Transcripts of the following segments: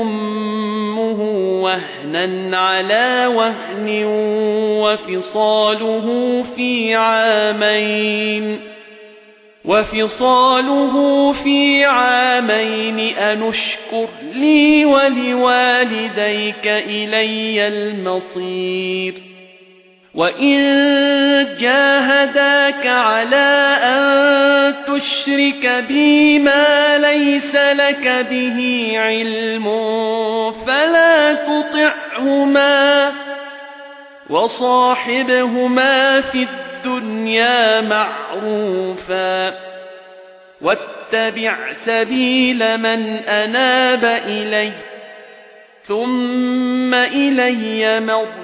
أُمُّهُ وَهْنًا عَلَى وَهْنٍ وَفِصَالُهُ فِي عَامَيْنِ وَفِصَالُهُ فِي عَامَيْنِ أَنِ اشْكُرْ لِي وَلِوَالِدَيْكَ إِلَيَّ الْمَصِيرُ وَإِن جَاهَدَاكَ عَلَى أَن تُشْرِكَ بِي مَا لَيْسَ لَكَ بِهِ عِلْمٌ فَلَا تُطِعْهُمَا وَصَاحِبْهُمَا فِي الدُّنْيَا مَعْرُوفًا وَاتَّبِعْ سَبِيلَ مَنْ أَنَابَ إِلَيَّ ثُمَّ إِلَيَّ مَرْجِعُكُمْ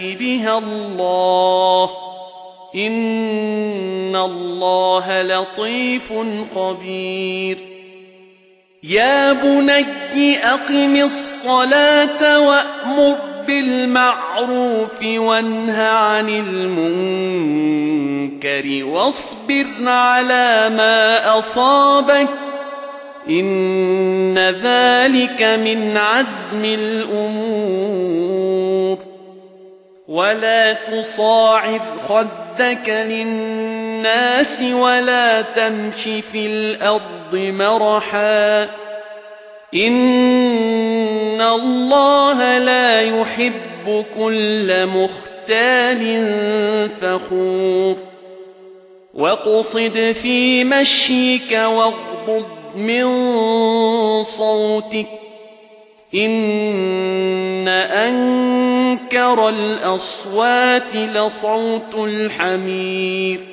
يَأْتِ بِهَا اللَّهُ. إِنَّ اللَّهَ لَطِيفٌ خَبِيرٌ. يَا بُنَيَّ أَقِمِ الصَّلَاةَ وَأْمُرْ بِالْمَعْرُوفِ وَانْهَ عَنِ الْمُنكَرِ وَاصْبِرْ عَلَى مَا أَصَابَكَ. إِنَّ ذَلِكَ مِنْ عَزْمِ الْأُمُورِ. وَلَا تُصَاعِرْ خَدَّكَ لِلنَّاسِ وَلَا تَمْشِ فِي الْأَرْضِ مَرَحًا إِنَّ اللَّهَ لَا يُحِبُّ كُلَّ مُخْتَالٍ فَخُورٍ وَاقْصِدْ فِي مَشْيِكَ وَاغْضُضْ مِنْ صَوْتِكَ إِنَّ أَنكَرَ الْأَصْوَاتِ لَصَوْتُ الْحَمِيرِ